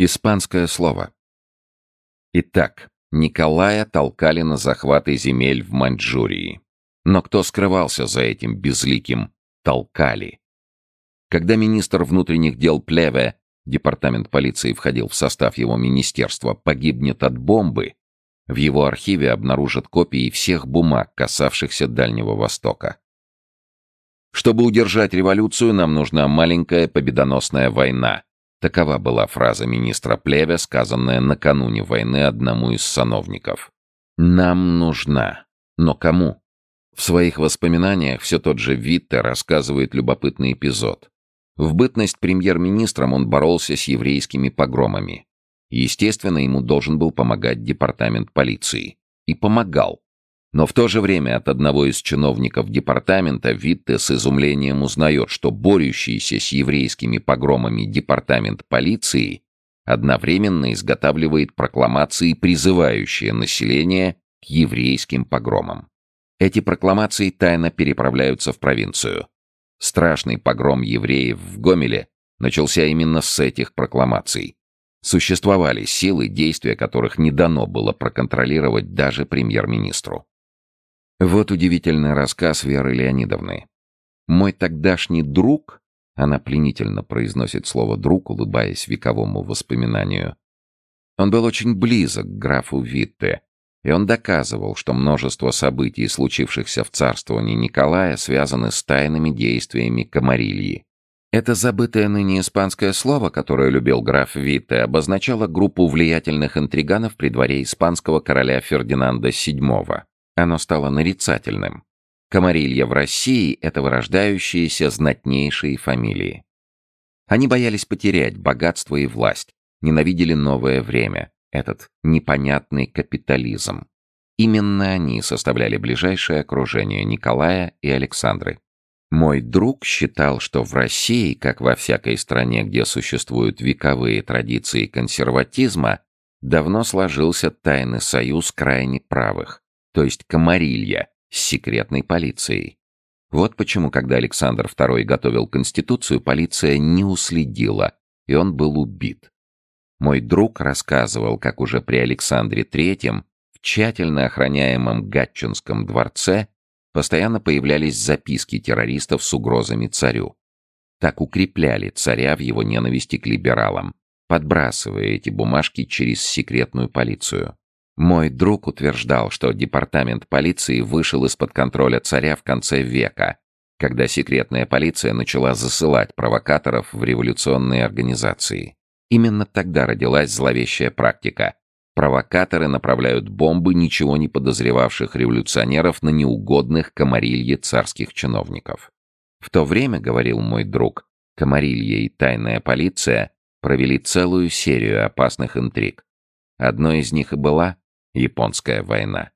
Испанское слово. Итак, Николая толкали на захваты земель в Маньчжурии. Но кто скрывался за этим безликим «толкали»? Когда министр внутренних дел Плеве, департамент полиции входил в состав его министерства, погибнет от бомбы, в его архиве обнаружат копии всех бумаг, касавшихся Дальнего Востока. Чтобы удержать революцию, нам нужна маленькая победоносная война, Такова была фраза министра Плеве, сказанная накануне войны одному из сановников. «Нам нужна. Но кому?» В своих воспоминаниях все тот же Витте рассказывает любопытный эпизод. В бытность премьер-министром он боролся с еврейскими погромами. Естественно, ему должен был помогать департамент полиции. И помогал. Но в то же время от одного из чиновников департамента Витте с изумлением узнает, что борющийся с еврейскими погромами департамент полиции одновременно изготавливает прокламации, призывающие население к еврейским погромам. Эти прокламации тайно переправляются в провинцию. Страшный погром евреев в Гомеле начался именно с этих прокламаций. Существовали силы, действия которых не дано было проконтролировать даже премьер-министру. Вот удивительный рассказ Веры Леонидовны. «Мой тогдашний друг», она пленительно произносит слово «друг», улыбаясь вековому воспоминанию, он был очень близок к графу Витте, и он доказывал, что множество событий, случившихся в царствовании Николая, связаны с тайными действиями Камарильи. Это забытое ныне испанское слово, которое любил граф Витте, обозначало группу влиятельных интриганов при дворе испанского короля Фердинанда VII. Оно стало нарицательным. Комарилья в России — это вырождающиеся знатнейшие фамилии. Они боялись потерять богатство и власть, ненавидели новое время, этот непонятный капитализм. Именно они составляли ближайшее окружение Николая и Александры. Мой друг считал, что в России, как во всякой стране, где существуют вековые традиции консерватизма, давно сложился тайный союз крайне правых, то есть Комарилья, с секретной полицией. Вот почему, когда Александр II готовил Конституцию, полиция не уследила, и он был убит. Мой друг рассказывал, как уже при Александре III в тщательно охраняемом Гатчинском дворце постоянно появлялись записки террористов с угрозами царю. Так укрепляли царя в его ненависти к либералам, подбрасывая эти бумажки через секретную полицию. Мой друг утверждал, что департамент полиции вышел из-под контроля царя в конце века, когда секретная полиция начала засылать провокаторов в революционные организации. Именно тогда родилась зловещая практика. Провокаторы направляют бомбы ничего не подозревавших революционеров на неугодных комарилье царских чиновников. В то время, говорил мой друг, комарилье и тайная полиция провели целую серию опасных интриг. Одной из них и была Японская война.